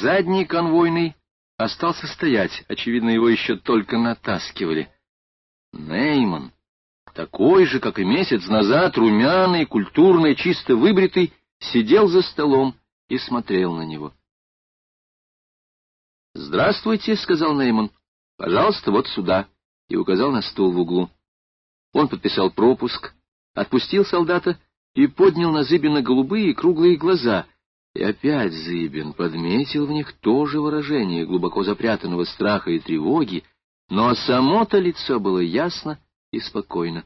Задний конвойный остался стоять, очевидно, его еще только натаскивали. Нейман, такой же, как и месяц назад, румяный, культурный, чисто выбритый, сидел за столом и смотрел на него. «Здравствуйте», — сказал Нейман. «Пожалуйста, вот сюда», — и указал на стул в углу. Он подписал пропуск, отпустил солдата и поднял на Зыбина голубые круглые глаза. И опять Зыбин подметил в них то же выражение глубоко запрятанного страха и тревоги, но само-то лицо было ясно и спокойно.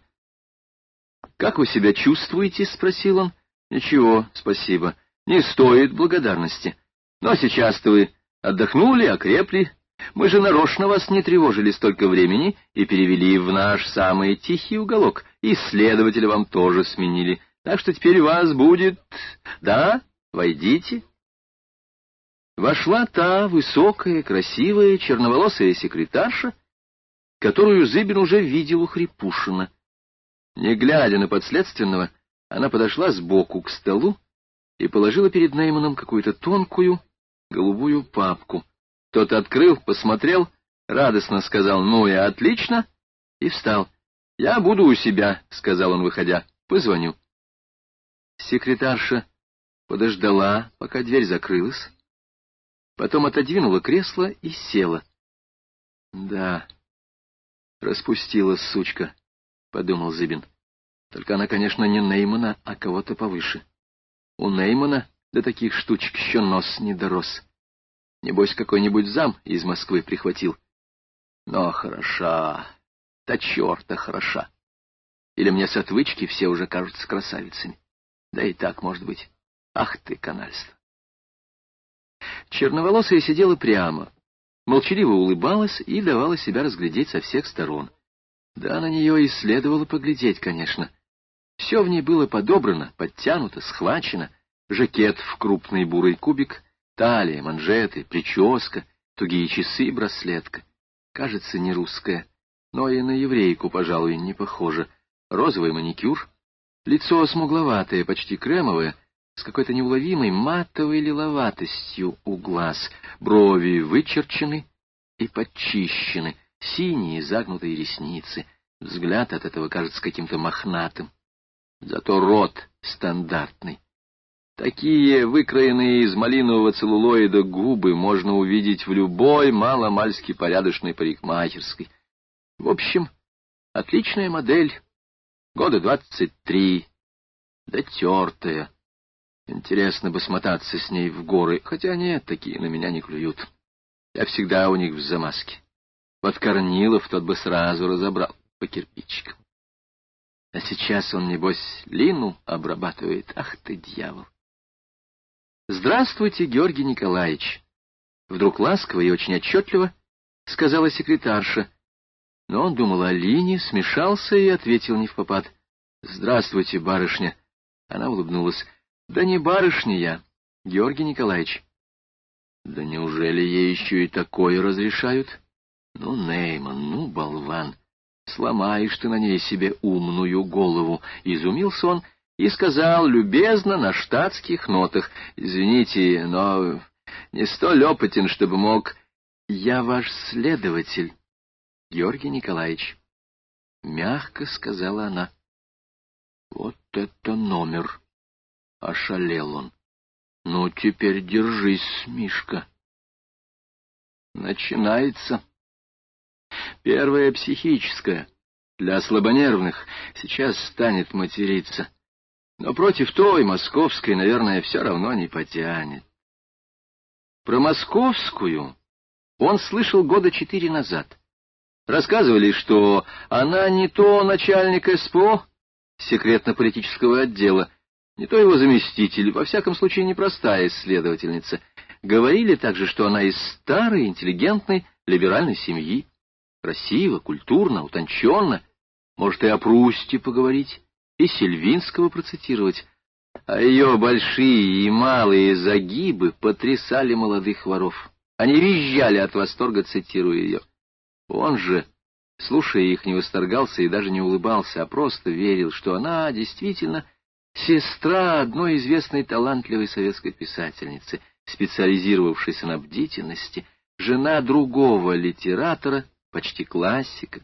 — Как вы себя чувствуете? — спросил он. — Ничего, спасибо. Не стоит благодарности. Но сейчас-то вы отдохнули, окрепли. Мы же нарочно вас не тревожили столько времени и перевели в наш самый тихий уголок. И следователя вам тоже сменили. Так что теперь вас будет... Да, войдите. Вошла та высокая, красивая, черноволосая секретарша, которую Зыбин уже видел у Хрипушина. Не глядя на подследственного, она подошла сбоку к столу и положила перед Нейманом какую-то тонкую голубую папку. Тот открыл, посмотрел, радостно сказал «Ну и отлично!» и встал. «Я буду у себя», — сказал он, выходя. «Позвоню». Секретарша подождала, пока дверь закрылась, потом отодвинула кресло и села. «Да, Распустилась сучка, — подумал Зыбин. Только она, конечно, не Неймана, а кого-то повыше. У Неймана до таких штучек еще нос не дорос. Небось, какой-нибудь зам из Москвы прихватил. Но хороша, та черта хороша. Или мне с отвычки все уже кажутся красавицами. Да и так, может быть. Ах ты, канальство! Черноволосая сидела прямо, молчаливо улыбалась и давала себя разглядеть со всех сторон. Да, на нее и следовало поглядеть, конечно. Все в ней было подобрано, подтянуто, схвачено. Жакет в крупный бурый кубик, талия, манжеты, прическа, тугие часы и браслетка. Кажется, не русская, но и на еврейку, пожалуй, не похоже. Розовый маникюр, лицо смугловатое, почти кремовое, с какой-то неуловимой матовой лиловатостью у глаз, брови вычерчены и подчищены, синие загнутые ресницы, взгляд от этого кажется каким-то мохнатым. Зато рот стандартный. Такие выкроенные из малинового целлулоида губы можно увидеть в любой маломальски порядочной парикмахерской. В общем, отличная модель, года двадцать три, дотертая, Интересно бы смотаться с ней в горы, хотя нет, такие на меня не клюют. Я всегда у них в замазке. Вот Корнилов тот бы сразу разобрал по кирпичикам. А сейчас он, небось, Лину обрабатывает. Ах ты, дьявол! «Здравствуйте, Георгий Николаевич!» Вдруг ласково и очень отчетливо сказала секретарша. Но он думал о Лине, смешался и ответил не в попад. «Здравствуйте, барышня!» Она улыбнулась. Да не барышня я, Георгий Николаевич. Да неужели ей еще и такое разрешают? Ну, Нейман, ну, болван, сломаешь ты на ней себе умную голову, изумился он и сказал любезно на штатских нотах, извините, но не столь опытен, чтобы мог... Я ваш следователь, Георгий Николаевич. Мягко сказала она. Вот это номер! Ошалел он. Ну, теперь держись, Мишка. Начинается. Первое психическое. Для слабонервных сейчас станет материться. Но против той, московской, наверное, все равно не потянет. Про московскую он слышал года четыре назад. Рассказывали, что она не то начальник СПО, секретно-политического отдела, не то его заместитель, во всяком случае непростая исследовательница. Говорили также, что она из старой, интеллигентной, либеральной семьи. Красиво, культурно, утонченно. Может, и о Прусте поговорить, и Сильвинского процитировать. А ее большие и малые загибы потрясали молодых воров. Они визжали от восторга, цитируя ее. Он же, слушая их, не восторгался и даже не улыбался, а просто верил, что она действительно сестра одной известной талантливой советской писательницы, специализировавшаяся на бдительности, жена другого литератора, почти классика,